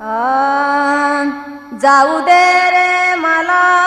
आ, जाऊ दे रे मला.